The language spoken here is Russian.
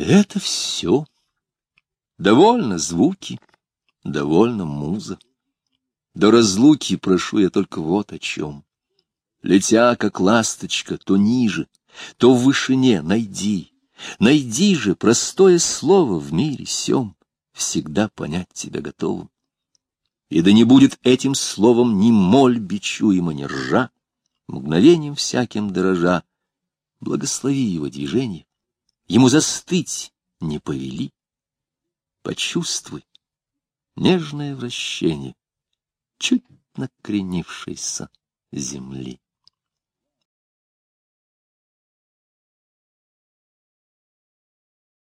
Это все. Довольно звуки, довольно муза. До разлуки прошу я только вот о чем. Летя, как ласточка, то ниже, то в вышине найди, найди же простое слово в мире сём, всегда понять тебя готовым. И да не будет этим словом ни моль бичуема, ни ржа, мгновением всяким дорожа, благослови его движение, ему застыть не повели. Почувствуй нежное вращение чуть накренившейся земли.